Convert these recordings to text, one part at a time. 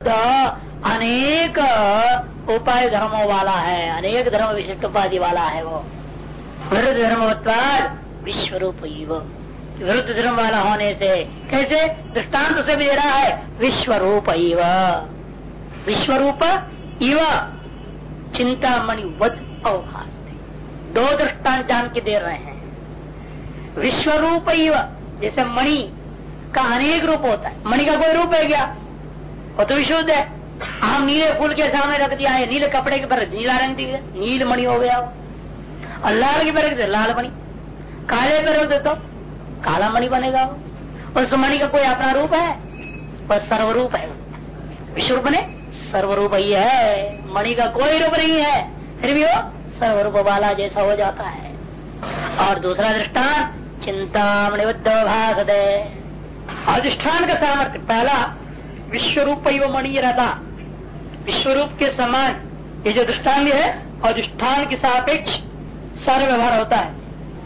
अनेक उपाय धर्मों वाला है, अनेक धर्म विशिष्ट उपाधि वाला है वो। विरुद्ध धर्मवत्वाद विश्व रूप विरुद्ध धर्म वाला होने से कैसे? दृष्टांत से भी दे रहा है विश्व रूप विश्व रूप इव चिंतामणि वध अवभाष दो दृष्टांत जान के दे रहे हैं। विश्व रूप जैसे मणि का अनेक रूप होता है। मणि का कोई रूप है क्या? वो तो विशुद्ध है। हम नीले फूल के सामने रख दिया है। नीले कपड़े के पर नीला रंग दिया नील मणि हो गया और लाल के पर रख लाल मणि। काले पर रख तो काला मणि बनेगा उस मणि का कोई अपना रूप है? पर सर्वरूप है। विश्व रूप ने सर्वरूप ही है। मणि का कोई रूप नहीं है। फिर भी वो सर्वरूप वाला जैसा हो जाता है। और दूसरा दृष्टान चिंता मणिबद्ध भाग अधिष्ठान का सामर्थ्य पहला विश्व रूप मणि रहता विश्व रूप के समान ये जो दृष्टांग है अधिष्ठान के सापेक्ष सारा व्यवहार होता है।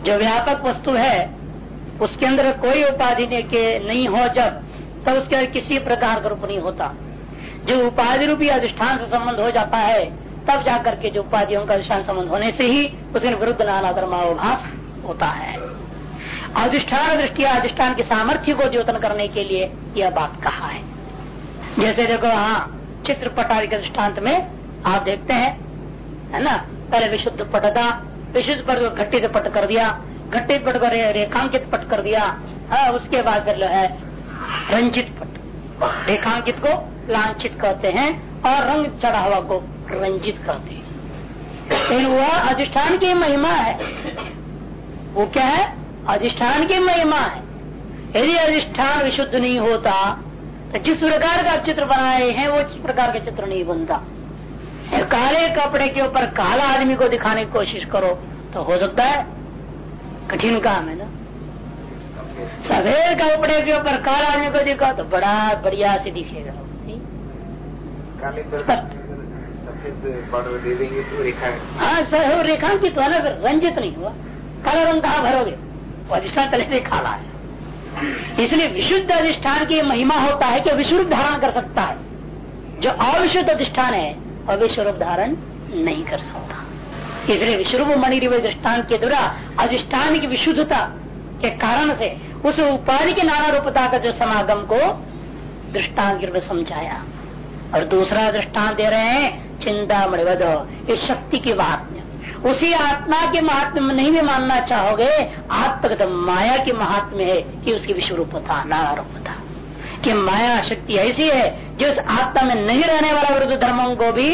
जो व्यापक वस्तु है, उसके अंदर कोई उपाधि के नहीं हो जब, तब उसके अंदर किसी प्रकार का रूप नहीं होता। जो उपाधि रूपी अधिष्ठान से संबंध हो जाता है, तब जाकर के जो उपाधियों का अधिष्ठान संबंध होने से ही उसके विरुद्ध नाना धर्माभास होता है। अधिष्ठान दृष्टि अधिष्ठान के सामर्थ्य को द्योतन करने के लिए यह बात कहा है। जैसे देखो हाँ चित्रपट आदि के दृष्टांत में आप देखते हैं, है ना? पहले विशुद्ध पट था, विशुद्ध पट को घटित पट कर दिया घटित पट को रेखांकित पट कर दिया हाँ उसके बाद फिर है रंजित पट। रेखांकित को लांछित कहते हैं और रंग चढ़ा हुआ को रंजित करते हैं। लेकिन वह अधिष्ठान की महिमा है। वो क्या है? अधिष्ठान की महिमा है। यदि अधिष्ठान विशुद्ध नहीं होता तो जिस प्रकार का चित्र बनाए हैं वो जिस प्रकार का चित्र नहीं बनता। काले कपड़े के ऊपर काला आदमी को दिखाने की कोशिश करो तो हो सकता है कठिन काम है ना? सफ़ेद कपड़े के ऊपर काला आदमी को दिखाओ तो बड़ा बढ़िया से दिखेगा। हाँ। सर रेखांकित ना फिर रंजित नहीं हुआ। काला रंग कहा भरोगे? वो अधिष्ठान पहले से काला है। इसलिए विशुद्ध अधिष्ठान की महिमा होता है कि विश्व रूप धारण कर सकता है। जो अविशुद्ध अधिष्ठान है विश्व रूप धारण नहीं कर सकता। इसलिए विश्वरूप मणि दृष्टान के द्वारा अधिष्ठान की विशुद्धता के कारण से उस उपाधि के नाना रूपता का जो समागम को दृष्टान के समझाया। और दूसरा दृष्टान दे रहे हैं चिंता मणिवध इस शक्ति की बात। उसी आत्मा के महात्म नहीं भी मानना चाहोगे आत्मगत माया के महात्म है कि उसकी विश्व रूपता नाना रूपता कि माया शक्ति ऐसी है, जो उस आत्मा में नहीं रहने वाला विरुद्ध धर्मों को भी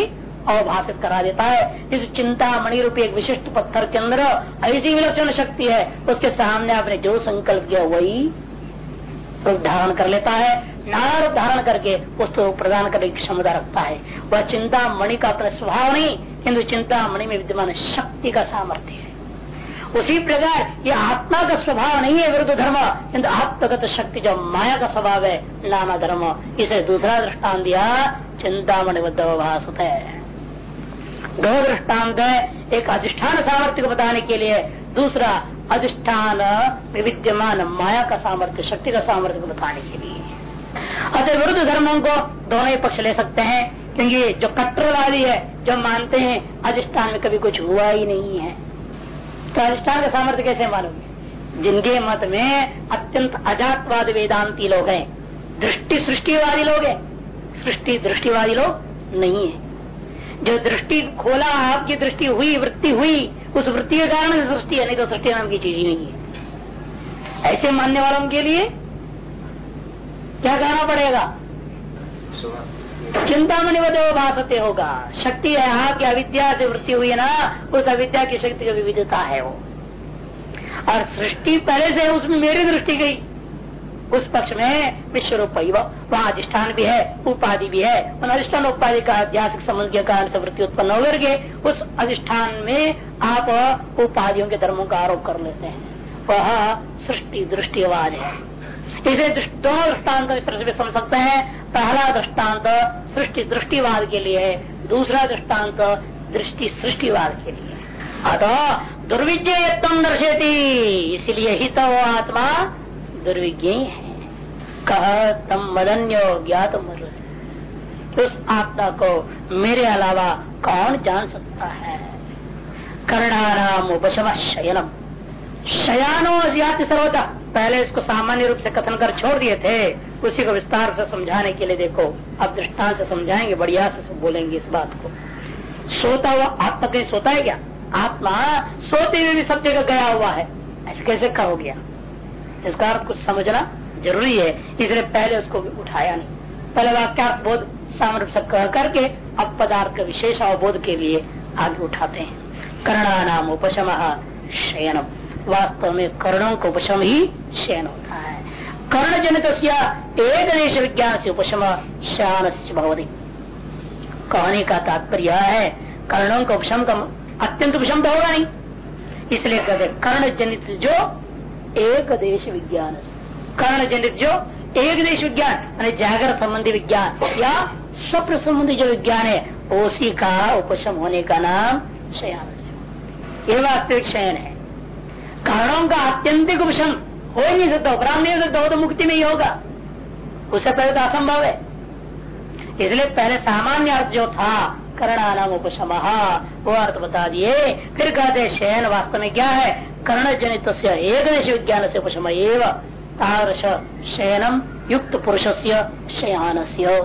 अवभाषित करा देता है। इस चिंता मणि रूपी एक विशिष्ट पत्थर के अंदर ऐसी विलक्षण शक्ति है, उसके सामने आपने जो संकल्प किया वही रूप धारण कर लेता है नाना रूप धारण करके उसको प्रदान करने की क्षमता रखता है। वह चिंता मणि का अपना स्वभाव नहीं, किंतु चिंता मणि में विद्यमान शक्ति का सामर्थ्य है। उसी प्रकार ये आत्मा का स्वभाव नहीं है विरुद्ध धर्म, किंतु आत्मगत शक्ति जो माया का स्वभाव है, नाना धर्म। इसे दूसरा दृष्टान दिया चिंता मणिबद्ध भाषत है दृष्टांत है, एक अधिष्ठान सामर्थ्य को बताने के लिए दूसरा, अधिष्ठान में विद्यमान माया का सामर्थ्य, शक्ति का सामर्थ्य को बताने के लिए। अतः विरुद्ध धर्मों को दोनों ही पक्ष ले सकते हैं, क्योंकि जो कट्टरवादी है, जो मानते हैं, अधिष्ठान में कभी कुछ हुआ ही नहीं है। तो अधिष्ठान का सामर्थ्य कैसे मानोगे? जिनके मत में अत्यंत अजातवाद वेदांती लोग हैं। दृष्टि सृष्टिवादी लोग हैं। सृष्टि दृष्टिवादी लोग नहीं है। जो दृष्टि खोला, आपकी दृष्टि हुई, वृत्ति हुई उस वृत्ति के कारण सृष्टि है नहीं तो सृष्टि नाम की चीज़ ही नहीं है। ऐसे मानने वालों के लिए क्या कहना पड़ेगा? चिंता चिंतामणि वो भाषते होगा। शक्ति है आपकी अविद्या से वृत्ति हुई है ना, उस अविद्या की शक्ति की विविधता है वो। और सृष्टि पहले से उसमें मेरी दृष्टि गई। उस पक्ष में विश्व रूप वहाँ अधिष्ठान भी है, उपाधि भी है। उन अधिष्ठान उपाधि का ऐतिहासिक संबंध के कारण से वृत्ति उत्पन्न होकर करके उस अधिष्ठान में आप उपाधियों के धर्मों का आरोप कर लेते हैं। वह सृष्टि दृष्टिवाद है। इसे दोनों दृष्टांत इस तरह से समझ सकते हैं। पहला दृष्टांत सृष्टि दृष्टिवाद के लिए है। दूसरा दृष्टांत दृष्टि सृष्टिवाद के लिए अतः दुर्विजय दर्शेती इसलिए ही तो आत्मा दुर्विज्ञ है कह, तम मदन्यो ज्ञात उस आत्मा को मेरे अलावा कौन जान सकता है? कर्णाराम उपशम शयनम शयानो जाति सर्वता पहले इसको सामान्य रूप से कथन कर छोड़ दिए थे। उसी को विस्तार से समझाने के लिए देखो। अब दृष्टान से समझाएँगे, बढ़िया से बोलेंगे इस बात को। सोता हुआ आत्मा कहीं सोता है क्या? आत्मा सोते हुए भी सब जगह गया हुआ है। ऐसे कैसे कहो गया इसका कुछ समझना ज़रूरी है। इसलिए पहले उसको उठाया नहीं। पहले वाक्यार्थ बोध सामान्य रूप से कह करके अब पदार्थ का विशेष अवबोध के लिए आगे उठाते हैं। कर्णा नाम उपशम शयनम। वास्तव में कर्णों का उपशम ही शयन होता है। कर्ण जनित एक देश विज्ञान से उपशम शान भवती। कहने का तात्पर्य है, कर्णों का उपशम का अत्यंत उपशम तो होगा नहीं। इसलिए कहते कर्ण जनित जो एक देश विज्ञान कर्ण जनित जो, एक देश विज्ञान जागृत संबंधी विज्ञान, या स्वप्न संबंधी जो विज्ञान है, उसी का उपशम होने का नाम शयान ये वास्तविक शयन है। कारणों का आत्यंतिक उपशम हो ही नहीं सकता उपराम नहीं हो सकता तो मुक्ति में ही होगा। उससे पहले तो असंभव है। इसलिए पहले सामान्य अर्थ जो था नाम उपशम वो अर्थ बता दिए, फिर कहते शयन वास्तव में क्या है? कर्ण जनित एक देश विज्ञान से उपशम एवं शयनम युक्त पुरुष से शयान से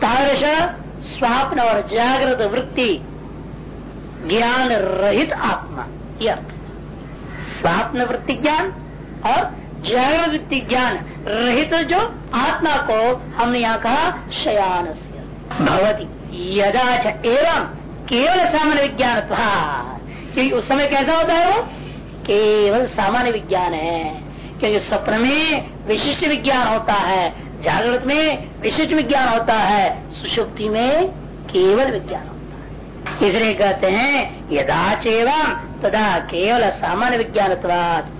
तारस स्वाप्न और जागृत वृत्ति ज्ञान रहित आत्मा यह अर्थ। स्वात्म वृत्ति ज्ञान और जागृत वृत्ति ज्ञान रहित जो आत्मा को हमने यहाँ कहा शयान भवती यदा एवं केवल सामान्य विज्ञान क्योंकि उस समय कैसा होता है वो? केवल सामान्य विज्ञान है। क्योंकि स्वप्न में विशिष्ट विज्ञान होता है, जागृत में विशिष्ट विज्ञान होता है, सुषुप्ति में केवल विज्ञान होता है। इसलिए कहते हैं, यदा एवं तदा केवल सामान्य विज्ञान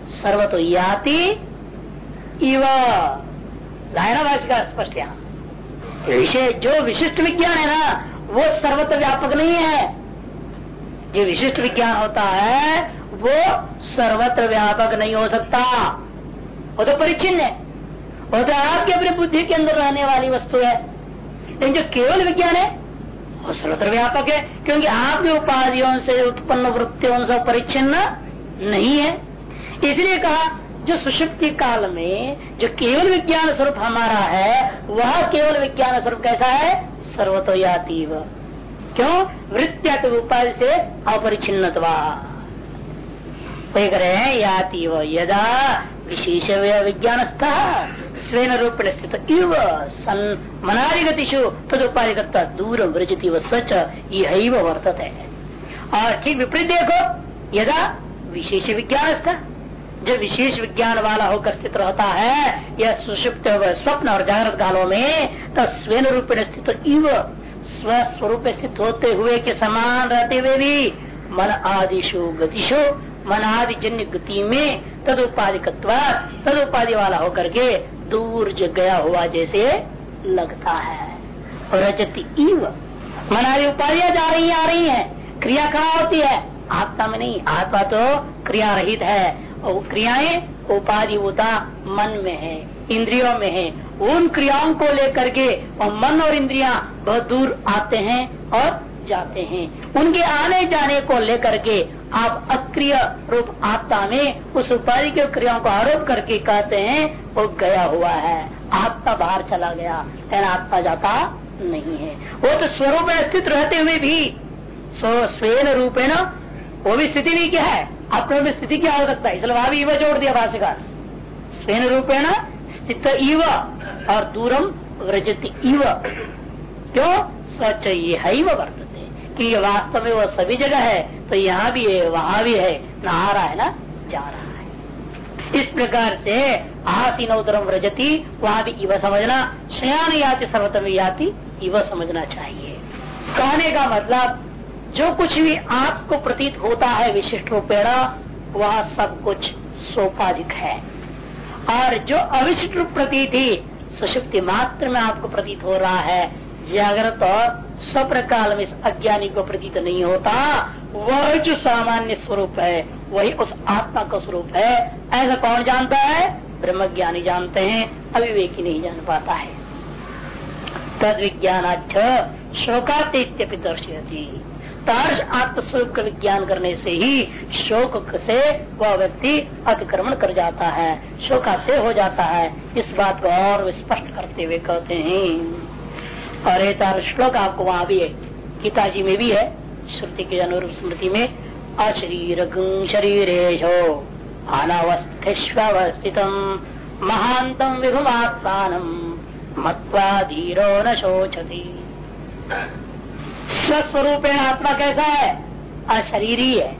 सर्वतो याति इव। लायना भाषिका स्पष्ट यहाँ। विषय जो विशिष्ट विज्ञान है ना, वो सर्वत्र व्यापक नहीं है। जो विशिष्ट विज्ञान होता है, वो सर्वत्र व्यापक नहीं हो सकता। वो तो परिचिन है। वो तो आपकी अपनी बुद्धि के अंदर रहने वाली वस्तु है। लेकिन जो केवल विज्ञान है, वो सर्वत्र व्यापक है, क्योंकि आपके उपाधियों से, उत्पन्न वृत्तियों से परिच्छिन्न नहीं है। इसलिए कहा जो सुषुप्ति काल में जो केवल विज्ञान स्वरूप हमारा है, वह केवल विज्ञान स्वरूप कैसा है? सर्वतो यातीव क्यों? वृत्तिया उपाधि से अपरिचिन्न वही हैं, यातीव, यदा विशेष विज्ञान स्वेन रूप स्थित इव सन मनादिगतिशु तदुपाधिकता दूर व्रजती व सच यही वर्तत। है और ठीक विपरीत देखो, यदा विशेष विज्ञान था जो विशेष विज्ञान वाला होकर स्थित रहता है, यह सुषुप्त स्वप्न और जागृत कालों में तो स्वेन रूप स्थित इव स्वस्वरूप स्थित होते हुए के समान रहते हुए भी, मन आदिशो गतिशो, मन आदि जन्य गति में तद उपाधि तद उपाधि वाला होकर के दूर जो गया हुआ जैसे लगता है। रजती इव, मन आदि उपाधियाँ जा रही आ रही है क्रिया कहाँ होती है। आत्मा में नहीं, आत्मा तो क्रिया रहित है। और क्रियाएँ उपाधि होता मन में है, इंद्रियों में है। उन क्रियाओं को लेकर के और मन और इंद्रिया बहुत दूर आते हैं और जाते हैं। उनके आने जाने को लेकर के आप अक्रिय रूप आत्मा में उस उपाधि के क्रियाओं को आरोप करके कहते हैं, वो गया हुआ है। आत्मा बाहर चला गया आत्मा जाता नहीं है। वो तो स्वरूप स्थित रहते हुए भी स्वेन ना वो भी स्थिति भी क्या है? अपने में स्थिति क्या हो सकता है। इसलिए वहाँ भी जोड़ दिया स्वेन रूप ना स्थित इव और दूरम व्रजती इव क्यों? सच ये है वर्तते। कि वास्तव में वो सभी जगह है तो यहाँ भी है, वहाँ भी है, न आ रहा है ना, जा रहा है। इस प्रकार से आसीन उदरम व्रजती, वहाँ भी इव समझना, शयान याति सर्वतम याति इव समझना चाहिए। कहने का मतलब जो कुछ भी आपको प्रतीत होता है, विशिष्ट रूपेण वह सब कुछ सोपाधिक है। और जो अविशिष्ट रूप प्रतीत ही मात्र में आपको प्रतीत हो रहा है, जागृत और स्वप्न काल में इस अज्ञानी को प्रतीत नहीं होता, वह जो सामान्य स्वरूप है, वही उस आत्मा का स्वरूप है। ऐसा कौन जानता है? ब्रह्म ज्ञानी जानते हैं, अविवेकी नहीं जान पाता है। तद विज्ञानाच शोकातीत्यपि दर्शयती। तार्श आत्मस्वरूप का विज्ञान करने से ही शोक से वह व्यक्ति अतिक्रमण कर जाता है, शोकाते हो जाता है। इस बात को और स्पष्ट करते हुए कहते हैं। और ये तार श्लोक आपको वहाँ भी है। गीताजी में भी है, श्रुति के अनुरूप स्मृति में अशरीर शरीरेशो अनावस्थित महांतम विभुमात्मान मत्वा धीरो न शोचती। स्वस्वरूप आत्मा कैसा है? अशरीरी है।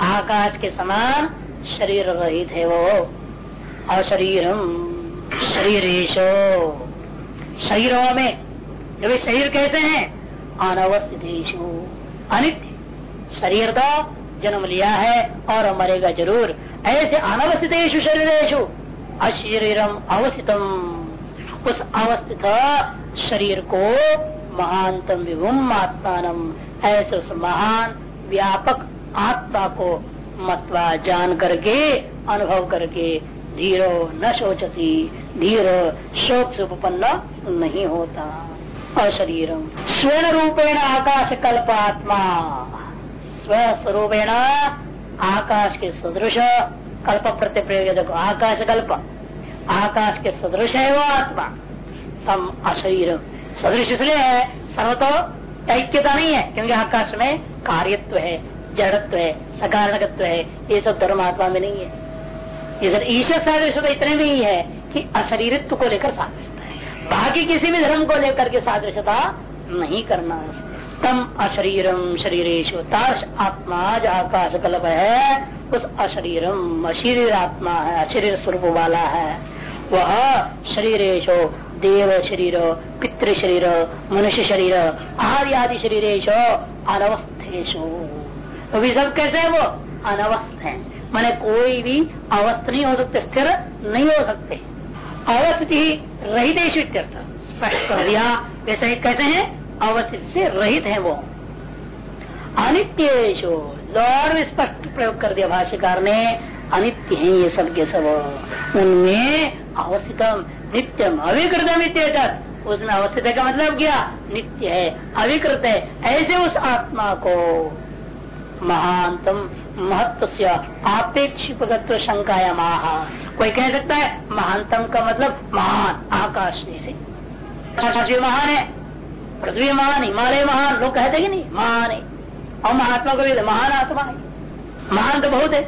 आकाश के समान शरीर रहित है वो। अशरीरम शरीरेशो। शरीरों में जब शरीर कहते हैं? अनवस्थित अनित्य। शरीर तो जन्म लिया है और मरेगा ज़रूर। ऐसे अनवस्थित शरीरेशु अशरीरम अवस्थितम। उस अवस्थित शरीर को महानतम विभुम आत्मान। ऐसे उस महान, व्यापक आत्मा को मतवा जान करके, अनुभव करके धीरो न सोचती धीरो शोक से उपन्न नहीं होता। अशरीरम स्वर्ण रूपेण आकाश कल्प आत्मा स्वस्वरूपेण आकाश के सदृश कल्प प्रत्यय देखो आकाश कल्प आकाश के सदृश है वो आत्मा। तम अशरीर। सदृश इसलिए है। सर्वतो ऐक्यता नहीं है, क्योंकि आकाश में कार्यत्व है, जड़त्व है सकारणकत्व है। ये सब धर्मात्मा में नहीं है। ईश्वर सादृश्य तो इतने भी ही है कि अशरीरित्व को लेकर सादृश्यता है। बाकी किसी भी धर्म को लेकर के सादृश्यता नहीं करना तम अशरीरम शरीरेश ताश आत्मा जो आकाश कल्प है। उस अशरीरम अशरीर आत्मा है, अशरीर स्वरूप वाला है। वह शरीरेशो देव शरीर पितृ शरीर, मनुष्य शरीर आदि आदि शरीरेश अनवस्थेशो तो भी सब कैसे है वो? अनवस्थ है। मैंने कोई भी अवस्थ नहीं हो सकते, स्थिर नहीं हो सकते। अवस्थिति रहित स्पष्ट कर दिया। वैसे कैसे हैं, अवस्थित से रहित है वो। अनित्येशो और स्पष्ट प्रयोग कर दिया भाष्यकार ने। अनित्य है ये सब के सब। उनमें अवस्थितम, नित्यम अविकृत नित्य उसमें अवस्थित का मतलब क्या? नित्य है, अविकृत है, ऐसे उस आत्मा को। महानतम महत्व से आपेक्षिक शंकाया महा कोई कह सकता है महानतम का मतलब महान, आकाश से। महान है, पृथ्वी महान, हिमालय महान, लोग कहते कि नहीं? महान है। और महात्मा को भी महान आत्मा है। महान तो बहुत है।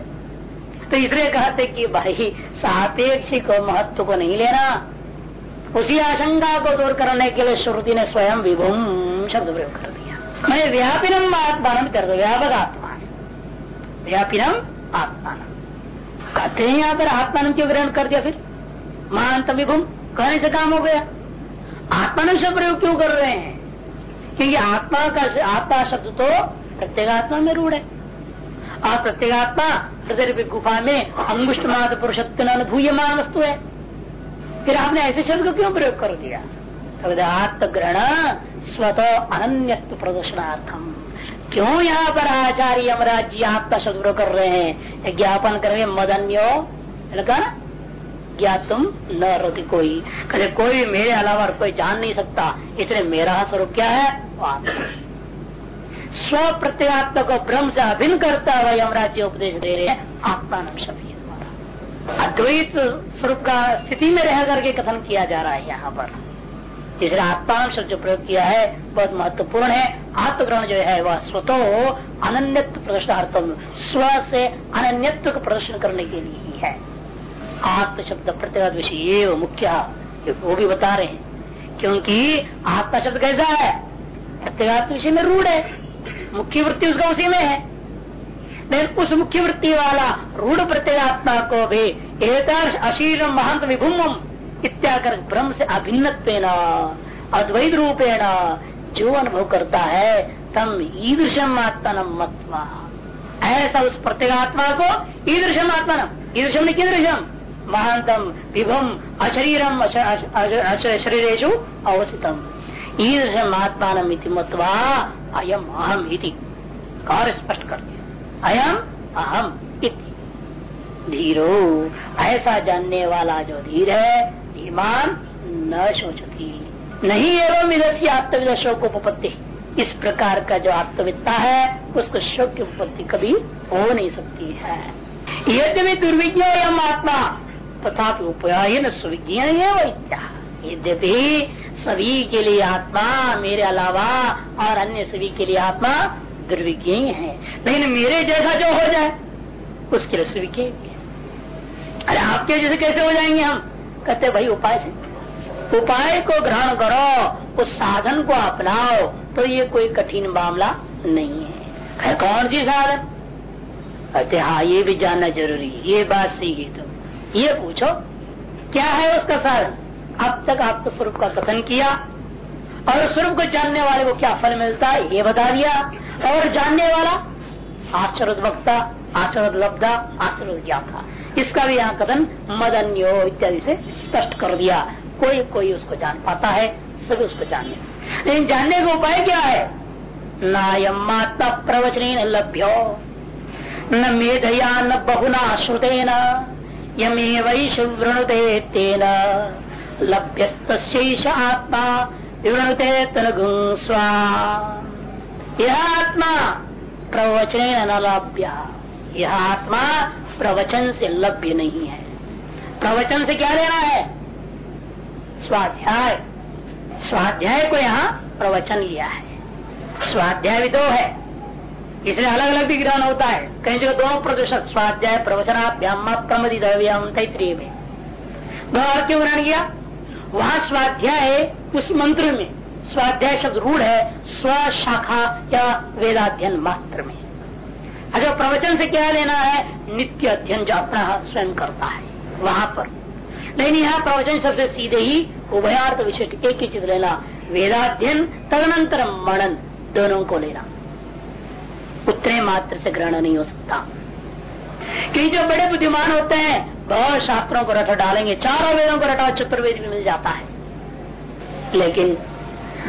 तो इसलिए कहते कि भाई, सापेक्षिक महत्व को नहीं लेना। उसी आशंका को दूर करने के लिए श्रुति ने स्वयं विभुम शब्द प्रयोग कर दिया। मैं व्यापिनम आत्मान कर दो व्यापक आत्मा व्यापिनम आत्मान। कहते हैं यहाँ पर आत्मान क्यों ग्रहण कर दिया फिर? महानतम विभुम कहने से काम हो गया। आत्मान शब्द प्रयोग क्यों कर रहे हैं? क्योंकि आत्मा का आत्मा शब्द तो प्रत्येगात्मा में रूढ़ है। और प्रत्येगात्मा हृदय गुफा में अंगुष्ट मात पुरुषत्व अनुभूयमान वस्तु है। फिर आपने ऐसे शब्द को क्यों प्रयोग कर दिया? आत्मग्रहण स्वतः अनन्यत्व प्रदर्शनार्थम क्यों यहाँ पर आचार्य यमराज जी आत्मा शब्द कर रहे हैं? ज्ञापन कर रहे मदन्यो लगा ना तुम न रति कोई। कहे कोई मेरे अलावा कोई जान नहीं सकता। इसलिए मेरा स्वरूप क्या है? स्व प्रत्यात्मा को ब्रह्म से अभिन्न करता हुआ यमराज्य उपदेश दे रहे हैं, आत्मा नम शब्द। अद्वैत स्वरूप का स्थिति में रह करके कथन किया जा रहा है यहाँ पर। इसलिए आत्मा शब्द जो प्रयोग किया है, बहुत महत्वपूर्ण है। आत्मग्रहण जो है, वह स्वतः अनन्यत्व प्रदर्शनार्थम स्व से अनन्यत्व का प्रदर्शन करने के लिए ही है। आत्म शब्द प्रत्येक विषय मुख्य वो भी बता रहे हैं। क्योंकि आत्मा शब्द कैसा है? प्रत्येगात्म विषय में रूढ़ है। मुख्य वृत्ति उसका उसी में है। लेकिन उस मुख्य वृत्ति वाला रूढ़ प्रत्येगात्मा को भी एक अशीर महंत विभुम इत्याकर ब्रह्म से अभिन्न अद्वैत रूपेण जो अनुभव करता है, तम ईदृशम आत्मा मत्वा। ऐसा उस प्रत्येगात्मा को ईदृशम आत्मा ईदृशम ने कीदृशम? महानतम विभम, अशरीरम शरीरेशु अवस्थितम। ईदृशम आत्मा मत्वा अयम अहम इति। कार्य स्पष्ट कर दिया अयम अहम धीरो, ऐसा जानने वाला जो धीर है ईमान न सोचती। नहीं एवं विदस्य आत्मविद शोक उपपत्ति। इस प्रकार का जो आत्मविद्ता है, उसको शोक की उपपत्ति कभी हो नहीं सकती है। यद्यपि दुर्विज्ञ एवं आत्मा तथा उपयन सुविज्ञ यद्यपि सभी के लिए आत्मा मेरे अलावा और अन्य सभी के लिए आत्मा दुर्विज्ञ है। लेकिन मेरे जैसा जो हो जाए, उसके लिए सुविज्ञ अरे आपके जैसे कैसे हो जाएँगे हम? कहते भाई, उपाय से। उपाय को ग्रहण करो, उस साधन को अपनाओ तो ये कोई कठिन मामला नहीं है। कौन सी साधन? कहते हाँ ये भी जानना ज़रूरी है। ये बात सही है तो। ये पूछो, क्या है उसका साधन? अब तक आप तो स्वरूप का कथन किया। और स्वरूप को जानने वाले को क्या फल मिलता है, ये बता दिया। और जानने वाला आश्चर्य वक्ता आश्चर्य लब्धा आश्चर्य ज्ञाता। इसका भी यहाँ कथन मदन्यो इत्यादि से स्पष्ट कर दिया। कोई कोई उसको जान पाता है, सभी उसको जानने लेकिन जानने का उपाय क्या है? नायमात्मा प्रवचन लभ्यो, न मेधया, न बहुना श्रुतेन यमे वैश्वृणुते तेन। लभ्यस्त आत्मा विवृणुते तनगुं स्वा। यह आत्मा प्रवचन न लभ्य। यह आत्मा प्रवचन से लभ्य नहीं है। प्रवचन से क्या लेना है? स्वाध्याय। स्वाध्याय को यहाँ प्रवचन लिया है। स्वाध्याय भी दो है। इसलिए अलग अलग भी ग्रहण होता है। कहीं जगह दो प्रतिशत स्वाध्याय प्रवचनाभ्याम प्रमदिव्यम तैतरीय में दो और क्यों ग्रहण किया? वहाँ स्वाध्याय उस मंत्र में। स्वाध्याय शब्द रूढ़ है, स्व शाखा या वेदाध्ययन मात्र में। अगर प्रवचन से क्या लेना है, नित्य अध्ययन जो अपना स्वयं करता है, वहाँ पर। नहीं यहाँ प्रवचन सबसे सीधे ही उभयार्थ विशिष्ट एक ही चीज़ लेना, वेदाध्ययन तदनंतर मनन, दोनों को लेना। उतने मात्र से ग्रहण नहीं हो सकता। कि जो बड़े बुद्धिमान होते हैं बहुत शास्त्रों को रट डालेंगे, चारों वेदों को रटा, चतुर्वेद भी मिल जाता है। लेकिन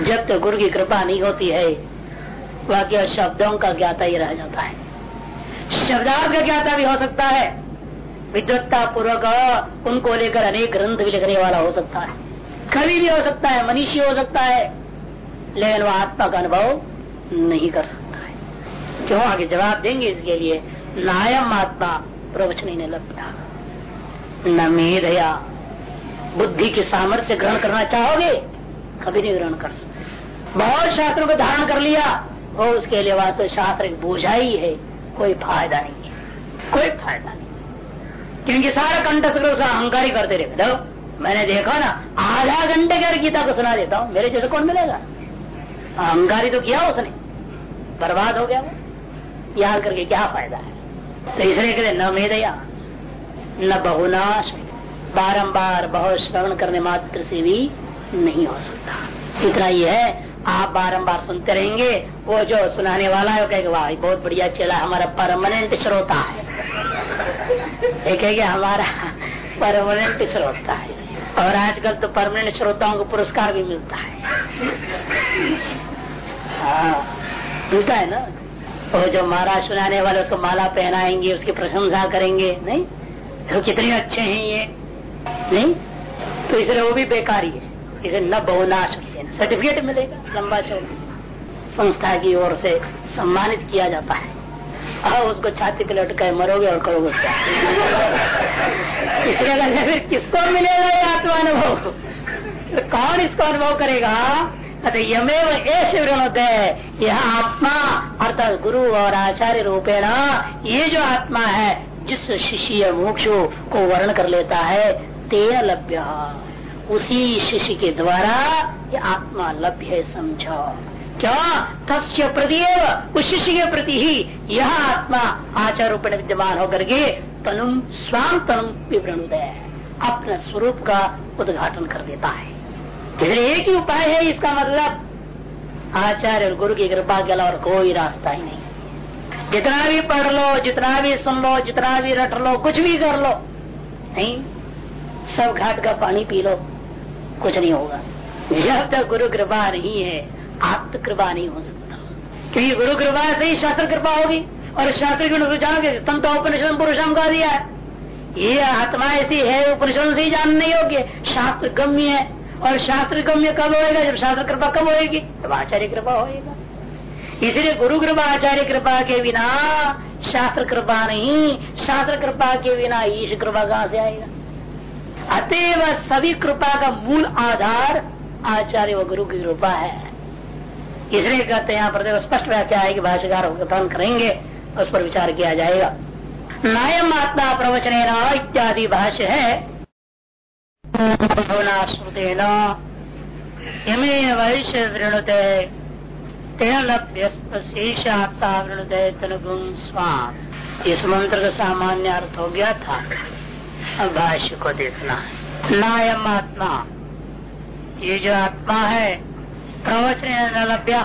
जब तक गुरु की कृपा नहीं होती है वह शब्दों का ज्ञाता ही रह जाता है। शब्दार्थ का ज्ञाता भी हो सकता है विद्वत्ता पूर्वक उनको लेकर अनेक ग्रंथ भी लिखने वाला हो सकता है। कवि भी हो सकता है, मनीषी हो सकता है, लेकिन वह आत्मा का अनुभव नहीं कर सकता है। क्यों? आगे जवाब देंगे इसके लिए, नायम आत्मा, प्रवचन लगता। न मेधया बुद्धि के सामर्थ्य ग्रहण करना चाहोगे, कभी नहीं ग्रहण कर सकते। बहुत शास्त्रों को धारण कर लिया और उसके लिए वास्तव शास्त्र बोझा ही है, कोई फ़ायदा नहीं है। कोई फ़ायदा नहीं। क्योंकि सारा उसका अहंकार ही करते रहे मैंने देखा ना, आधा घंटे के गीता को सुना देता हूँ, मेरे जैसे कौन मिलेगा? अहंकारी तो किया उसने। बर्बाद हो गया वो। याद करके क्या फ़ायदा है? तो इसलिए कहते न मेदया न बहुनाश बारंबार बहुत श्रवण करने मात्र से भी नहीं हो सकता। इतना ही है, आप बारंबार सुनते रहेंगे, वो जो सुनाने वाला है, वो कहेगा, वाह बहुत बढ़िया चला हमारा परमानेंट श्रोता है। है हमारा परमानेंट श्रोता है। और आजकल तो परमानेंट श्रोताओं को पुरस्कार भी मिलता है। हाँ मिलता है ना? वो जो महाराज सुनाने वाले, उसको माला पहनाएँगे, उसकी प्रशंसा करेंगे, नहीं? तो कितने अच्छे हैं ये? नहीं? तो इसलिए वो भी बेकारी है। इसे न बहुनाश सर्टिफिकेट मिलेगा, लंबा चौड़ा। संस्था की ओर से सम्मानित किया जाता है। और उसको छाती पे लटकाए मरोगे और करोगे इसलिए फिर किसको मिलेगा ये आत्मा अनुभव तो कौन इसको अनुभव करेगा? यमेव ऐसे विरोध। यह आत्मा, अर्थात गुरु और आचार्य रूपेण, ये जो आत्मा है जिस शिष्य मोक्ष को वर्ण कर लेता है तेन लभ्य। उसी शिष्य के द्वारा ये आत्मा लभ्य है समझो। क्या? तस्य प्रति उस शिष्य के प्रति ही यह आत्मा आचार रूप विद्यमान होकर के तनुम स्वाम तनुम विवरण अपने स्वरूप का उद्घाटन कर देता है। एक ही उपाय है, इसका मतलब आचार्य और गुरु की कृपा के अलावा कोई रास्ता ही नहीं। जितना भी पढ़ लो, जितना भी सुन लो, जितना भी रट लो, कुछ भी कर लो, नहीं, सब घाट का पानी पी लो, कुछ नहीं होगा। जब तक गुरु कृपा नहीं है आत्म कृपा नहीं हो सकता। क्योंकि गुरु कृपा से ही शास्त्र कृपा होगी, और शास्त्र की जानोगे तम तो उपनिषद पुरुषम का दिया है। ये आत्मा ऐसी है, उपनिषद से ही जानने योग्य, शास्त्र गम्य है, और शास्त्र गम्य कब होएगा? जब शास्त्र कृपा कब होएगी? जब आचार्य कृपा होएगा। इसलिए गुरु कृपा आचार्य कृपा के बिना शास्त्र कृपा नहीं शास्त्र कृपा के बिना ईश कृपा कहाँ से आएगा अतएव सभी कृपा का मूल आधार आचार्य व गुरु की कृपा है इसलिए कहते हैं यहाँ पर स्पष्ट व्याख्या है कि भाष्यकार कथन करेंगे उस पर विचार किया जाएगा नायम आत्मा प्रवचन इत्यादि भाष्य है श्रुतेन यमेन वैश्य वृणुते स्वाम इस मंत्र का सामान्य अर्थ हो गया था। अब भाष्य को देखना नायम आत्मा। ये जो आत्मा है, प्रवचन न लभ्या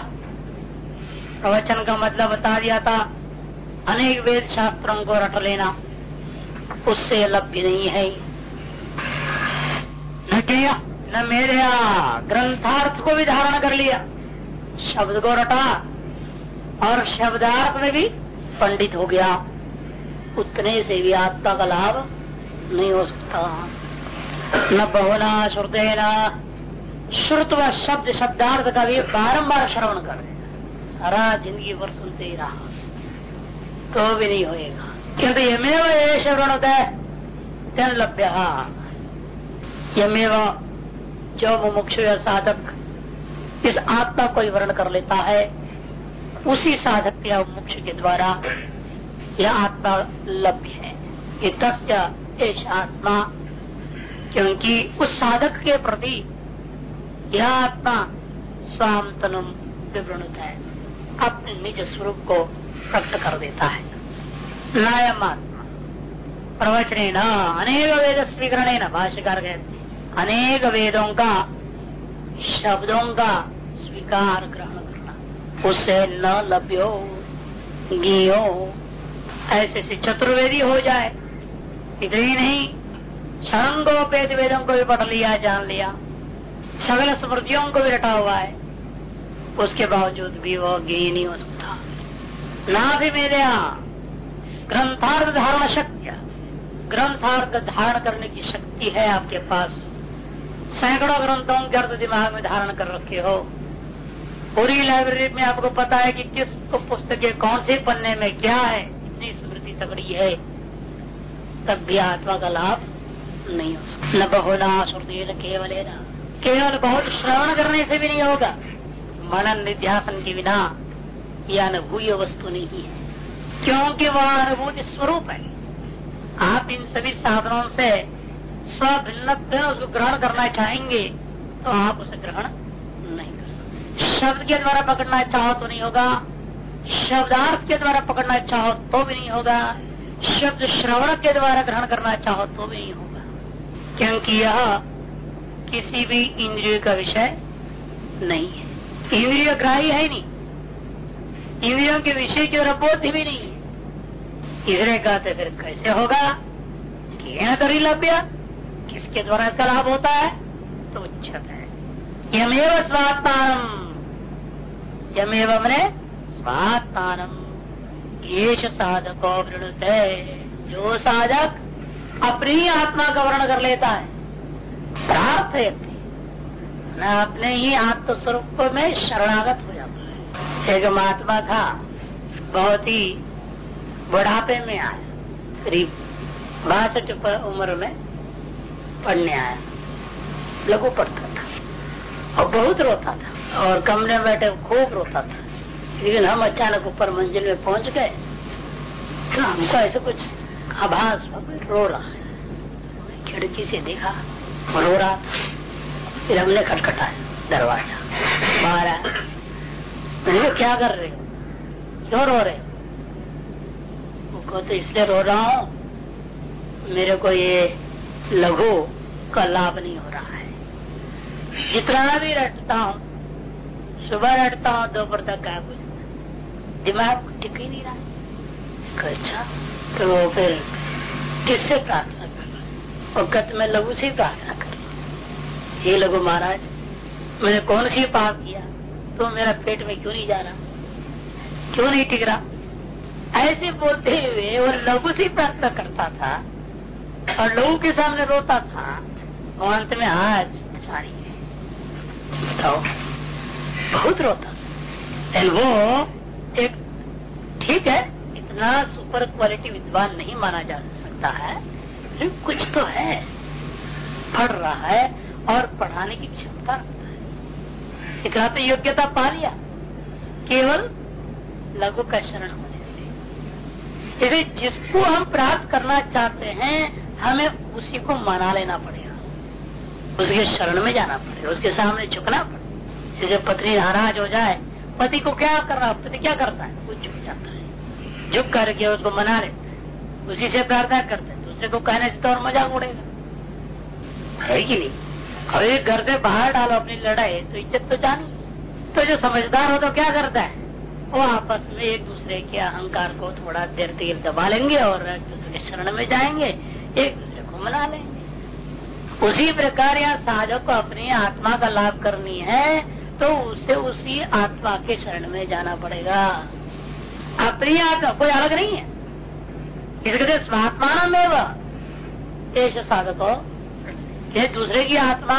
प्रवचन का मतलब बता दिया था, अनेक वेद शास्त्रों को रट लेना। उससे लभ्य नहीं है। न किया न मेरे ग्रंथार्थ को भी धारण कर लिया। शब्द को रटा और शब्दार्थ में भी पंडित हो गया। उतने से भी आत्मा का लाभ नहीं हो सकता। न बहुना श्रुते न श्रुत व शब्द शब्दार्थ का भी बारम्बार श्रवण कर सारा ज़िंदगी भर सुनते ही रहा। तो भी नहीं होएगा। किंतु यमेव ये श्रवण होता है तेन लभ्य यमेव जो मुमुक्ष साधक इस आत्मा को विवरण कर लेता है। उसी साधक या मुक्ष के द्वारा यह आत्मा लभ्य है। ये तस्य आत्मा, क्योंकि उस साधक के प्रति यह आत्मा स्वाम तनुम विवृणुत है। अपने निज स्वरूप को प्रकट कर देता है। नायम आत्मा। प्रवचने न अनेक वेद स्वीकरण भाष्यकार कहते अनेक वेदों का शब्दों का स्वीकार ग्रहण करना। उससे न लभ्यो, गियो, ऐसे से चतुर्वेदी हो जाए। इतनी नहीं क्षणोपेद वेदों को भी पढ़ लिया, जान लिया। सगल स्मृतियों को भी रटा हुआ है। उसके बावजूद भी वो ज्ञ नहीं हो सकता। ना भी मेरे यहाँ ग्रंथार्थ धारण शक्ति ग्रंथार्थ धारण करने की शक्ति है आपके पास। सैकड़ों ग्रंथों के अर्थ दिमाग में धारण कर रखे हो। पूरी लाइब्रेरी में आपको पता है कि किस पुस्तक के कौन से पन्ने में क्या है, इतनी स्मृति तगड़ी है। तब भी आत्मा का लाभ नहीं हो सकता। न बहुना श्रुति न केवल केवल बहुत श्रवण करने से भी नहीं होगा। मनन निध्यासन के बिना यह अनुभूय वस्तु नहीं है। क्योंकि वह अनुभूति स्वरूप है। आप इन सभी साधनों से स्विन्न उसको ग्रहण करना चाहेंगे तो आप उसे ग्रहण नहीं कर सकते। शब्द के द्वारा पकड़ना चाहो तो नहीं होगा, शब्दार्थ के द्वारा पकड़ना चाहो तो भी नहीं होगा, शब्द श्रवण के द्वारा ग्रहण करना चाहो तो भी नहीं होगा। क्योंकि यह किसी भी इंद्रिय का विषय नहीं है। इंद्रिय ग्राही है नहीं। इंद्रियों के विषय की बोध भी नहीं है। इसलिए कहते फिर कैसे होगा? कि तरी लभ्य किसके द्वारा इसका लाभ होता है? तो उच्चत है। यमेव स्वात्मान यमेव मैंने स्वात्मान येष साधको जो साधक अपनी आत्मा का वर्ण कर लेता है प्रार्थयते न अपने ही आत्मस्वरूप में शरणागत हो जाता है। एक महात्मा था, बहुत ही बुढ़ापे में आया। करीब बासठ उम्र में पढ़ने आया लघु पढ़ता था। और बहुत रोता था। और कमरे में बैठे खूब रोता था। लेकिन हम अचानक ऊपर मंजिल में पहुँच गए। हमको ऐसे कुछ आभास रो रहा है। खिड़की से देखा, रो रहा फिर हमने खटखटाया दरवाज़ा। बाहर आया क्या कर रहे हो? क्यों रो रहे को तो इसलिए रो रहा हूँ। मेरे को ये लघु का लाभ नहीं हो रहा है। जितना भी रटता हूँ, सुबह रटता हूँ, दोपहर तक क्या कुछ दिमाग टिक ही नहीं रहा अच्छा तो वो फिर किससे प्रार्थना कर और कत में लघु से प्रार्थना कर ये लघु महाराज, मैंने कौन सी पाप किया? तो मेरा पेट में क्यों नहीं जा रहा? क्यों नहीं टिक रहा? ऐसे बोलते हुए वो लघु से प्रार्थना करता था। और लोगों के सामने रोता था। और अंत में आज सारी। है बताओ बहुत रोता। एंड वो एक ठीक है इतना सुपर क्वालिटी विद्वान नहीं माना जा सकता है लेकिन कुछ तो है। पढ़ रहा है और पढ़ाने की क्षमता रखता है। इतना तो योग्यता पा लिया केवल लघु का शरण होने से। इसे जिसको हम प्राप्त करना चाहते हैं हमें उसी को मना लेना पड़ेगा। उसके शरण में जाना पड़ेगा, उसके सामने झुकना पड़ेगा। जैसे पत्नी नाराज़ हो जाए, पति को क्या करना पति क्या करता है? वो झुक जाता है। झुक करके उसको मना लेता है। उसी से प्रार्थना करते हैं, दूसरे को कहने से तो और मज़ाक उड़ेगा। है कि नहीं? अभी घर से बाहर डालो अपनी लड़ाई तो इज़्ज़त तो जानी। तो जो समझदार हो तो क्या करता है? वो आपस में एक दूसरे के अहंकार को थोड़ा देर तेल दबा लेंगे और एक दूसरे के शरण में जाएँगे। एक दूसरे को मना लेंगे उसी प्रकार यहाँ साधक को अपनी आत्मा का लाभ करनी है तो उसे उसी आत्मा के शरण में जाना पड़ेगा। अपनी आत्मा कोई अलग नहीं है। इसके स्वात्मान में साधक हो ये दूसरे की आत्मा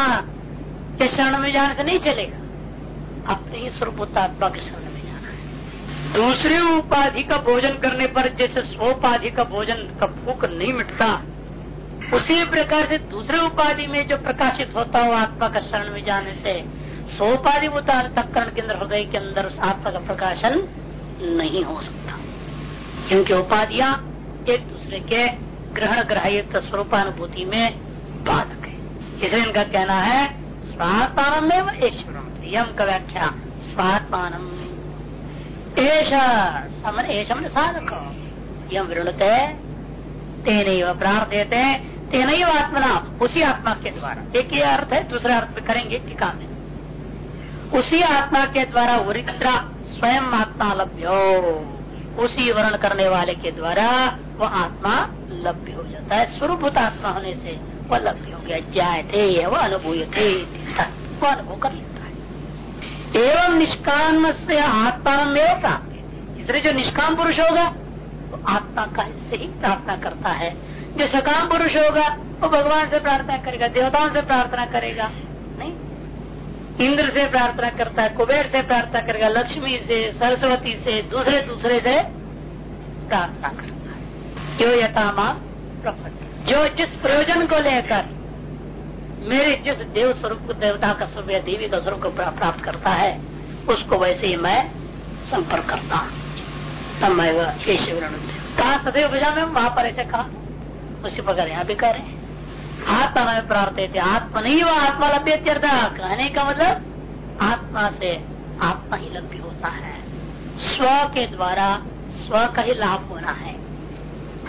के शरण में जाने से नहीं चलेगा। अपने ही स्वरूप आत्मा के शरण में जाना है। दूसरे उपाधि का भोजन करने पर जैसे स्वोपाधि का भोजन का भूख नहीं मिटता उसी प्रकार से दूसरे उपाधि में जो प्रकाशित होता हो आत्मा का शरण में जाने से, सोपाधि अंतकरण के अंदर हृदय के अंदर उस आत्मा का प्रकाशन नहीं हो सकता। क्योंकि उपाधियाँ एक दूसरे के ग्रहण ग्राह्य स्वरूपानुभूति में बाधक है। इसलिए इनका कहना है स्वात्मान ईश्वर यम का व्याख्या स्वात्मान एशम साधक यम वृणते तेन प्रार्थते तेन आत्मना, उसी आत्मा के द्वारा। एक ही अर्थ है, दूसरा अर्थ में करेंगे टीका में उसी आत्मा के द्वारा वरिद्रा स्वयं आत्मा लभ्य उसी वर्ण करने वाले के द्वारा वह आत्मा लभ्य हो जाता है। स्वरूप आत्मा होने से वह लभ्य हो गया। थे, वह अनुभूय थे वह अनुभव कर लेता है। एवं निष्काम से आत्मा में प्राप्त इसलिए जो निष्काम पुरुष होगा, वो आत्मा का से ही प्रार्थना करता है। जो सकाम पुरुष होगा, वो भगवान से प्रार्थना करेगा, देवताओं से प्रार्थना करेगा। नहीं? इंद्र से प्रार्थना करता है, कुबेर से प्रार्थना करेगा, लक्ष्मी से, सरस्वती से दूसरे दूसरे से प्रार्थना करता है। जो यथामा प्रफट जो जिस प्रयोजन को लेकर मेरे जिस देव स्वरूप देवता का स्वरूप या देवी का स्वरूप को प्राप्त करता है, उसको वैसे ही मैं संपर्क करता हूँ। तब मैं वह कहा, सदैव भजा में वहाँ पर ऐसे कहा। उसी प्रकार यहाँ भी कह रहे आत्मा में प्राप्त थे आत्मा नहीं वो आत्मा लभ्य कहने का मतलब आत्मा से आत्मा ही लभ्य होता है। स्व के द्वारा स्व का ही लाभ होना है।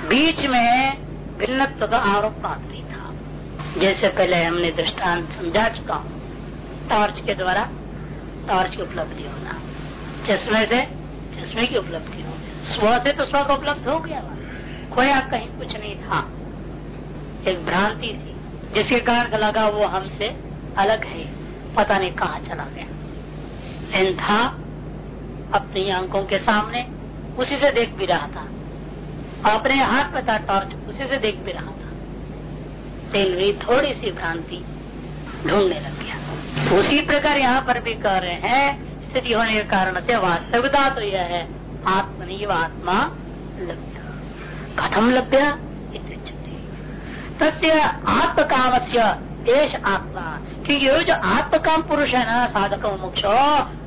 बीच में भिन्नत्व का आरोप मात्र था। जैसे पहले हमने दृष्टांत समझा चुका हूँ, टॉर्च के द्वारा टॉर्च की उपलब्धि होना, चश्मे से चश्मे की उपलब्धि होना। स्व से तो स्व का उपलब्ध हो गया। खोया कहीं कुछ नहीं था। एक भ्रांति थी। जिसके कारण लगा वो हमसे अलग है। पता नहीं कहाँ चला गया। लेकिन था, अपनी आँखों के सामने उसी से देख भी रहा था। अपने हाथ में था टॉर्च, उसी से देख भी रहा था। लेकिन थोड़ी सी भ्रांति ढूँढने लग गया। उसी प्रकार यहाँ पर भी कह रहे हैं, स्थिति होने के कारण से वास्तविकता तो यह है आत्मनिव आत्मा लभ्य कथम लभ्य तस्य आत्मकाम से देश आत्मा। क्योंकि ये जो आत्मकाम पुरुष है ना, साधक मुक्ष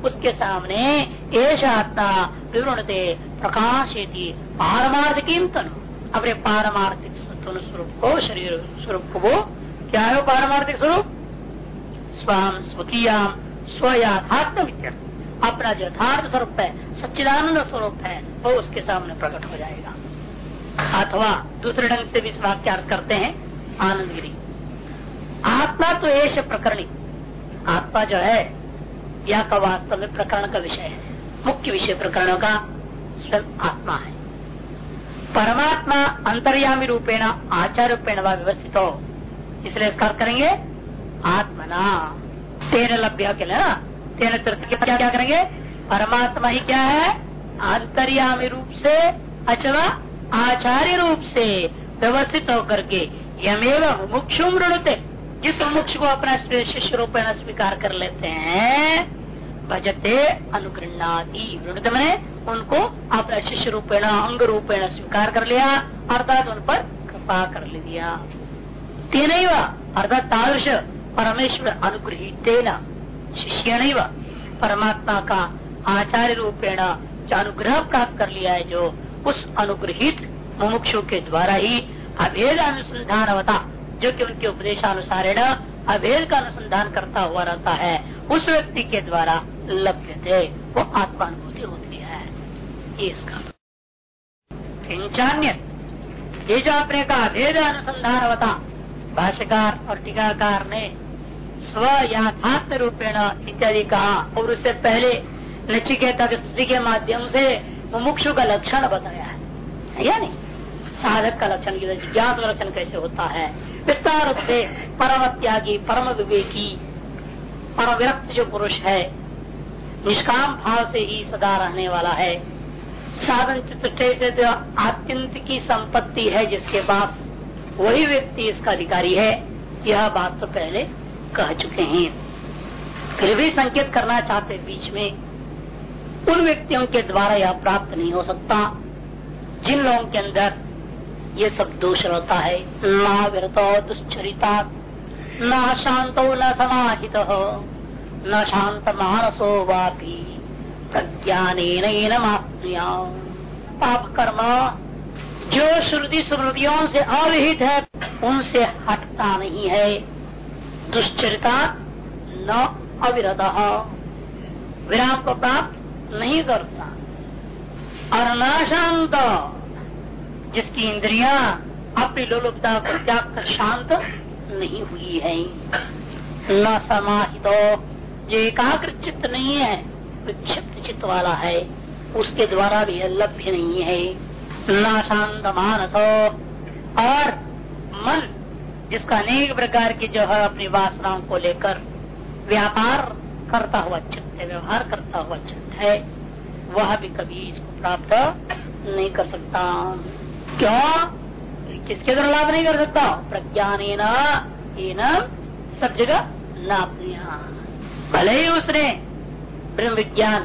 उसके सामने एश आत्मा विवृणते प्रकाशेती पारमार्थिक तनु। अपने पारमार्थिक स्वरूप को, शरीर स्वरूप को वो, क्या है वो पारमार्थिक स्वरूप? स्वाम स्वकीयाम स्वयाथात्म विद्यार्थी अपना जो यथार्थ स्वरूप है, सच्चिदानंद स्वरूप है, वो उसके सामने प्रकट हो जाएगा। अथवा दूसरे ढंग से भी इस वाक्यार्थ करते हैं आनंद गिरी आत्मा तो ऐश प्रकरणी। आत्मा जो है यह का वास्तव में प्रकरण का विषय है। मुख्य विषय प्रकरणों का स्वयं आत्मा है। परमात्मा अंतर्यामी रूपेण आचार रूपेण व व्यवस्थित हो इसलिए इसका करेंगे आत्मना। तेन लभ्य के लिए ना? तेन क्या, क्या करेंगे? परमात्मा ही क्या है? अंतर्यामी रूप से अथवा आचार्य रूप से व्यवस्थित होकर के यमेव मुक्षुम जिस मुमुक्ष को अपना शिष्य रूपेण स्वीकार कर लेते हैं, भजते अनुगृणादि वृणुत मैंने, उनको अपना शिष्य रूपेण, अंग रूपेण स्वीकार कर लिया, अर्थात उन पर कृपा कर लिया। तेन अर्थात तादृश परमेश्वर अनुग्रहित शिष्य परमात्मा का आचार्य रूपेण जो अनुग्रह प्राप्त कर लिया है, जो उस अनुग्रहित मुमुक्षु के द्वारा ही अभेद अनुसंधान होता, जो कि उनके उपदेशानुसार अभेद का अनुसंधान करता हुआ रहता है, उस व्यक्ति के द्वारा लभ्य थे, वो आत्मानुभूति होती है। इसका किंचान्य, ये जो आपने कहा अभेद अनुसंधान होता, भाष्यकार और टीकाकार ने स्व याथात्म रूपेण इत्यादि कहा, और उससे पहले नचिकेता की स्तुति के माध्यम से मुमुक्षु का लक्षण बताया है। या नहीं? साधक का लक्षण जिज्ञास का लक्षण कैसे होता है? विस्तार रूप से परम त्यागी, परम विवेकी, परम विरक्त जो पुरुष है, निष्काम भाव से ही सदा रहने वाला है। साधन चतुष्टय से जो आत्यंत की संपत्ति है जिसके पास वही व्यक्ति इसका अधिकारी है। यह बात तो पहले कह चुके हैं। फिर भी संकेत करना चाहते बीच में उन व्यक्तियों के द्वारा यह प्राप्त नहीं हो सकता, जिन लोगों के अंदर ये सब दोष रहता है। न विरतो दुश्चरिता, न शांत न समाहित हो न शांत मानसो वापी प्रज्ञान पाप कर्म जो श्रुति स्मृतियों से अविहित है, उनसे हटता नहीं है। दुश्चरिता न अविरत। विराम को प्राप्त नहीं करता। और नाशांत जिसकी इंद्रिया अपनी लोलुपता को त्याग कर शांत नहीं हुई है। न समाहित जो एकाग्र चित्त नहीं है विक्षिप्त चित्त वाला है, उसके द्वारा भी लभ्य नहीं है। न शांत मानस और मन, जिसका अनेक प्रकार की जो है अपनी वासनाओं को लेकर व्यापार करता हुआ चित्त है, व्यवहार करता हुआ चित्त है, वह भी कभी इसको प्राप्त नहीं कर सकता। क्यों? किसके द्वारा लाभ नहीं कर सकता? प्रज्ञान सब जगह नापनिया। भले ही उसने ब्रह्म विज्ञान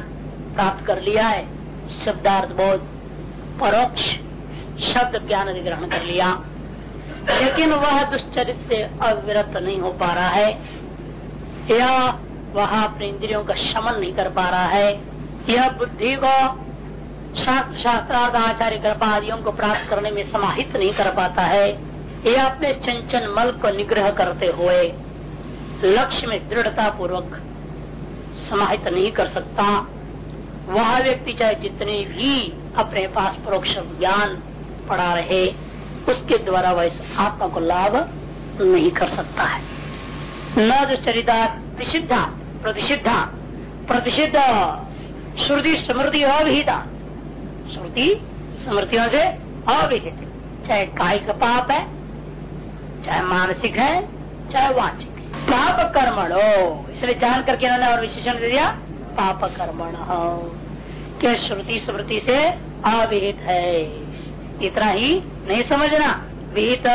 प्राप्त कर लिया है, शब्दार्थ बोध, परोक्ष शब्द ज्ञान अधिग्रहण कर लिया, लेकिन वह दुष्चरित से अविरत नहीं हो पा रहा है। या वह अपने इंद्रियों का शमन नहीं कर पा रहा है। यह बुद्धि को शास्त्र शास्त्रार्थ आचार्य कृपा आदियों को प्राप्त करने में समाहित नहीं कर पाता है। यह अपने चंचन मल को निग्रह करते हुए लक्ष्य में दृढ़ता पूर्वक समाहित नहीं कर सकता। वह व्यक्ति चाहे जितने भी अपने पास परोक्ष ज्ञान पड़ा रहे, उसके द्वारा वह इस आत्मा को लाभ नहीं कर सकता है। न दुश्चरिता प्रतिषिद्धा प्रतिषिद्धा। प्रतिषिद्ध श्रुति स्मृति अविहिता श्रुति स्मृतियों से अविहित चाहे कायिक पाप है, चाहे मानसिक है, चाहे वाचिक है। पाप कर्मणो। इसलिए जान करके इन्होंने और विशेषण दे दिया, पाप कर्मण। क्या श्रुति स्मृति से अविहित है? इतना ही नहीं समझना। विहित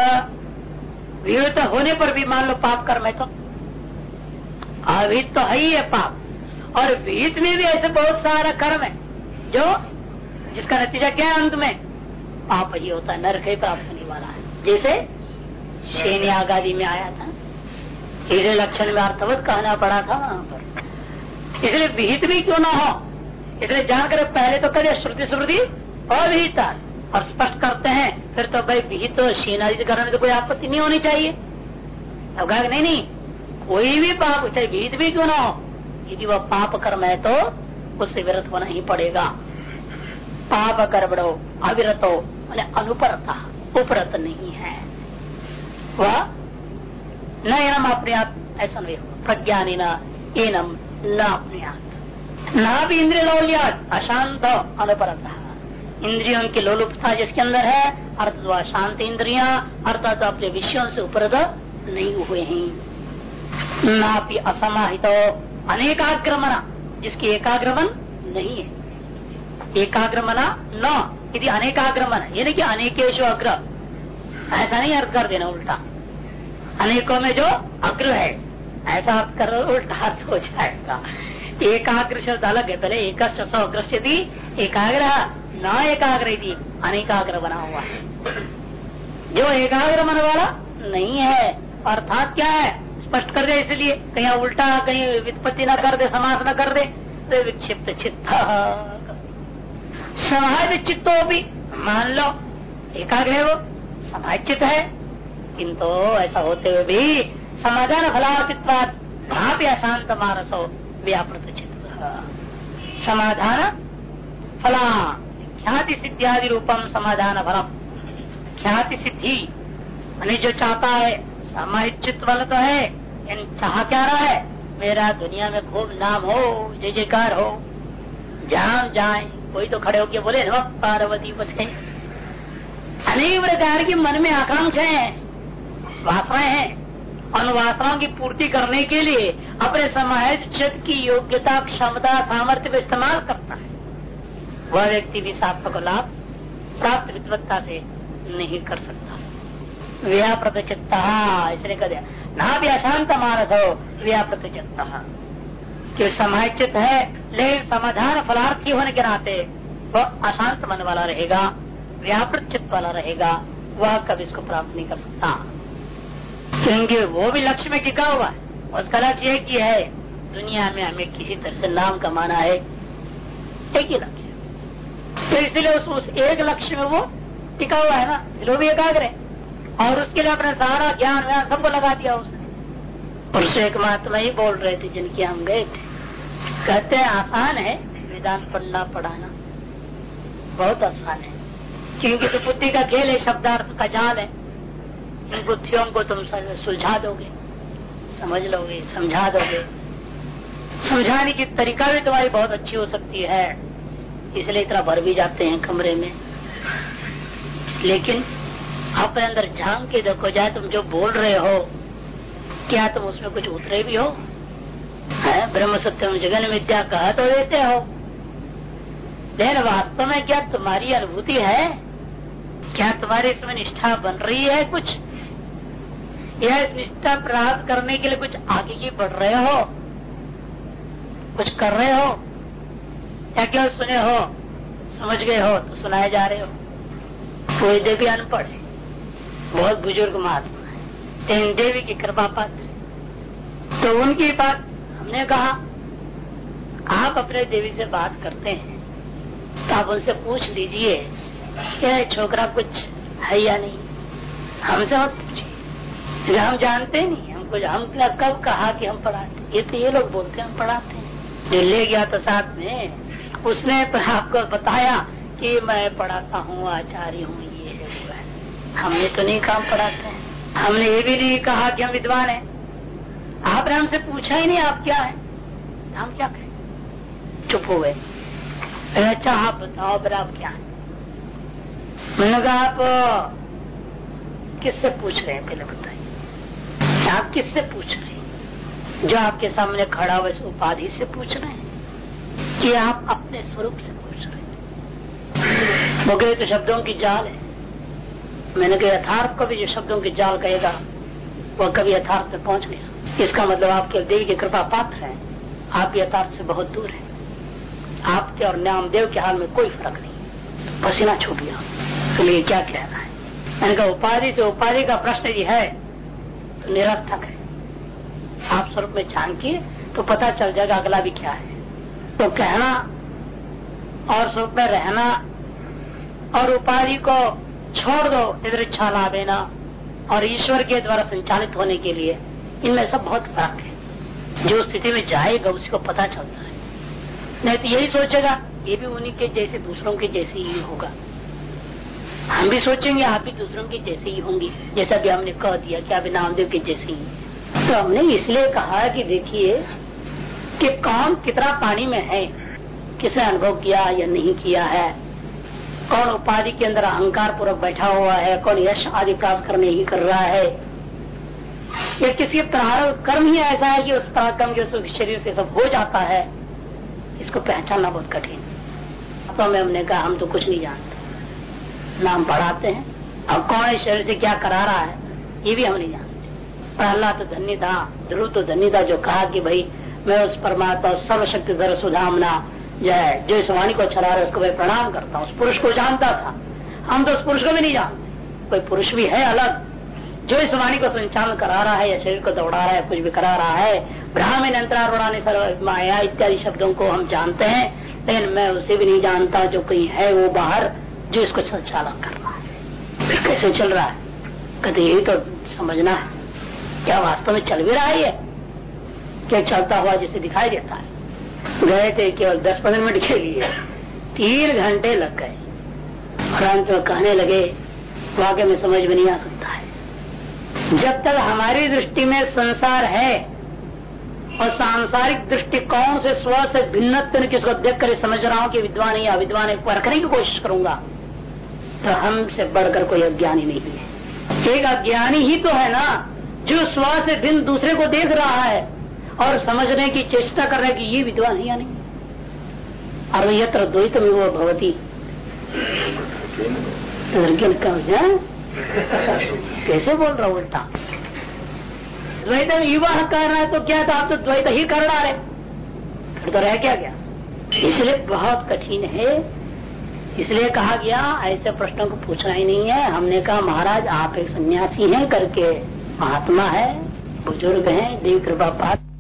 विहित होने पर भी मान लो पाप कर्म है तो। अविहित तो है ही है पाप। और विहित में भी ऐसे बहुत सारा कर्म है। जो? जिसका नतीजा क्या है अंत में? पाप ही होता है नरक ही प्राप्त होने वाला है। जैसे शेनी आगादी में आया था। इसलिए लक्षण में अर्थवत कहना पड़ा था वहाँ पर। इसलिए विहित भी क्यों ना हो? इसलिए जानकर पहले तो करे श्रुति श्रुति अविहित और स्पष्ट करते हैं, फिर तो भाई विहित शीन आदि करने में तो कोई आपत्ति नहीं होनी चाहिए। अब कहा नहीं नहीं। कोई भी पाप, चाहे विहित भी क्यों ना हो, यदि वह पाप कर्म है तो उससे विरत होना ही पड़ेगा। पाप कर्मणो अविरतो अनुपरता, उपरत नहीं है। वह न एनम अपने आप, ऐसा नहीं हो प्रज्ञानी न एनम, न अपने आप। न भी इंद्रिय लौलिया अशांत, अनुपरता। इंद्रियों की लोलुपता जिसके अंदर है, अर्थात शांत इंद्रिया, अर्थात अपने विषयों से उपरत नहीं हुए हैं। नापि असमाहित। अनेकाग्रमना, जिसकी एकाग्रमन नहीं है। एकाग्रमना न, यदि अनेकाग्रमन यानी कि अनेकेश अग्र। ऐसा नहीं अर्थ कर देना उल्टा। अनेकों में जो अग्र है, ऐसा अर्थ कर उल्टा अर्थ हो जाएगा। एकाग्र शब्द अलग है, पहले एक सौ थी एकाग्र न एकाग्र थी अनेकाग्र बना हुआ है। जो एकाग्र मन वाला नहीं है, अर्थात क्या है? स्पष्ट कर दे इसलिए कहीं उल्टा, कहीं वित्पत्ति न कर दे, समास न कर दे तो विक्षिप्त चित्त। समाज चित्तो भी, मान लो, एकाग्र है वो चित्त है, किंतु ऐसा होते हुए भी समाधान फलाचित्वाद वहाँ भी अशांत मानस हो व्यापृत चित्त। समाधान फला, ख्याति सिद्धियादि रूपम समाधान फलम। ख्याति सिद्धि मैंने जो चाहता है समाचित वाला तो है चाह क्या रहा है? मेरा दुनिया में खूब नाम हो, जय जयकार हो। जहाँ जाए, कोई तो खड़े होके बोले पार्वती पथे अनेक प्रकार की मन में आकांक्षाएँ वासनाएँ हैं। उन वासनाओं की पूर्ति करने के लिए अपने समाज क्षेत्र की योग्यता, क्षमता, सामर्थ्य का इस्तेमाल करता है। वह व्यक्ति भी सार्थक लाभ प्राप्त विद्वत्ता से नहीं कर सकता। व्याप्रत चित्ता इसलिए कह दिया। ना भी अशांत मानस हो व्याप्रत चित्ता कि समाचित है लेकिन समाधान फलार्थी होने के नाते वह अशांत मन वाला रहेगा व्यापृत चित्त वाला रहेगा वह कभी इसको प्राप्त नहीं कर सकता। क्योंकि वो भी लक्ष्य में टिका हुआ है। उसका लक्ष्य एक ही है दुनिया में हमें किसी तरह से नाम कमाना है एक ही लक्ष्य। तो इसलिए उस, उस एक लक्ष्य में वो टिका हुआ है ना इसलिए भी एकाग्र है। और उसके लिए अपना सारा ज्ञान व्यान सबको लगा दिया उसने। एक महात्मा ही बोल रहे थे जिनके हम गए थे। कहते हैं, आसान है वेदांत पढ़ना, पढ़ाना। बहुत आसान है। क्योंकि तो बुद्धि का खेल है, शब्दार्थ का जाल है। इन बुद्धियों को तुम सुलझा दोगे, समझ लोगे, समझा दोगे। समझाने की तरीका भी तुम्हारी बहुत अच्छी हो सकती है। इसलिए इतना भर भी जाते हैं कमरे में। लेकिन अपने अंदर झाँक के देखो जाए तुम जो बोल रहे हो, क्या तुम उसमें कुछ उतरे भी हो? है? ब्रह्म सत्यम जगन विद्या कह तो देते हो। लेकिन वास्तव में क्या तुम्हारी अनुभूति है? क्या तुम्हारी इसमें निष्ठा बन रही है कुछ? या इस निष्ठा प्राप्त करने के लिए कुछ आगे की बढ़ रहे हो? कुछ कर रहे हो? या क्या सुने हो? समझ गए हो तो सुनाए जा रहे हो? कोई देवी अनपढ़ बहुत बुज़ुर्ग महात्मा है। तेन देवी की कृपा पात्र तो उनकी बात हमने कहा, आप अपने देवी से बात करते हैं तो आप उनसे पूछ लीजिए, क्या छोकरा कुछ है या नहीं? हमसे मत पूछिए। हम जानते नहीं हम कब कहा कि हम पढ़ाते ये तो ये लोग बोलते हैं, हम पढ़ाते हैं। जो ले गया तो साथ में, उसने आपको बताया कि मैं पढ़ाता हूँ, आचार्य है हमने तो नहीं काम पढ़ाते हैं हमने ये भी नहीं कहा कि हम विद्वान हैं। आपने हमसे पूछा ही नहीं, आप क्या है? हम क्या कहें? चुप हो गए। अच्छा आप बताओ फिर आप क्या है? मैंने कहा, आप किससे पूछ रहे हैं? पहले बताइए। आप किससे पूछ रहे हैं? जो आपके सामने खड़ा हुआ उपाधि से पूछ रहे हैं? कि आप अपने स्वरूप से पूछ रहे हैं? वो तो शब्दों की जाल है। मैंने कहा, यथार्थ को भी जो शब्दों की जाल कहेगा, वह कभी यथार्थ में पहुँच नहीं सकता। इसका मतलब आपके देवी की कृपा पात्र है। आप यथार्थ से बहुत दूर है। आपके और नामदेव के हाल में कोई फ़र्क नहीं। पसीना छूट गया। तो ये क्या कहना है? मैंने कहा, उपाधि से उपाधि का प्रश्न यदि है तो निरर्थक है। आप स्वरूप में झांकिए तो पता चल जाएगा अगला भी क्या है। तो कहना और स्वरूप में रहना और उपाधि को छोड़ दो इधर इच्छा ला देना। और ईश्वर के द्वारा संचालित होने के लिए इनमें सब बहुत फ़र्क है। जो स्थिति में जाएगा उसी को पता चलता है। नहीं तो यही सोचेगा, ये भी उन्हीं के जैसे, दूसरों के जैसे ही होगा। हम भी सोचेंगे, आप भी दूसरों के जैसे ही होंगे। जैसा भी हमने कह दिया कि आप नामदेव के जैसे ही तो हमने इसलिए कहा कि देखिए कि कौन कितना पानी में है, किसने अनुभव किया या नहीं किया है। कौन उपाधि के अंदर अहंकार पूर्वक बैठा हुआ है, कौन यश आदि प्राप्त करने ही कर रहा है? या किसी प्रारंभ कर्म ही ऐसा है कि उस पराक्रम के शरीर से सब हो जाता है, इसको पहचानना बहुत कठिन वास्तव में हमने कहा, हम तो कुछ नहीं जानते। नाम पढ़ाते हैं, अब कौन इस शरीर से क्या करा रहा है, ये भी हम नहीं जानते। प्रहलाद तो धन्य था, ध्रुव तो धन्य था, जो कहा कि भाई, मैं उस परमात्मा, सर्वशक्ति धर सुधामना जय जो इस वाणी को चला रहा है, उसको मैं प्रणाम करता हूँ। उस पुरुष को जानता था। हम तो उस पुरुष को भी नहीं जानते। कोई पुरुष भी है अलग। जो इस वाणी को संचालन करा रहा है, या शरीर को दौड़ा रहा है, कुछ भी करा रहा है, ब्राह्मण अंतरारूढ़ाने सर्व माया इत्यादि शब्दों को हम जानते हैं, लेकिन मैं उसे भी नहीं जानता जो कहीं है वो बाहर, जो इसको संचालन कर रहा है। कैसे चल रहा है? कहते यही तो समझना है। क्या वास्तव में चल भी रहा है क्या चलता हुआ जिसे दिखाई देता है? गए थे केवल दस पंद्रह मिनट के लिए। तीन घंटे लग गए। और अंत में कहने लगे, वाकई में समझ में नहीं आ सकता है। जब तक हमारी दृष्टि में संसार है और सांसारिक दृष्टिकोण से स्व से भिन्न किसको देख कर समझ रहा हूँ कि विद्वान या अविद्वान परखने की कोशिश करूँगा तो हमसे बढ़कर कोई अज्ञानी नहीं है। एक अज्ञानी ही तो है ना, जो स्व से भिन्न दूसरे को देख रहा है। और समझने की चेष्टा कर रहे कि ये विद्वान है या नहीं? और यत्र द्वैत में वो भवती कैसे बोल रहा उल्टा? द्वैत युवा कर रहा है तो क्या था? आप तो द्वैत ही कर रहा है तो रह क्या गया? इसलिए बहुत कठिन है। इसलिए कहा गया, ऐसे प्रश्नों को पूछना ही नहीं है। हमने कहा, महाराज, आप एक सन्यासी हैं, करके महात्मा है, बुज़ुर्ग हैं, देव कृपा पात्र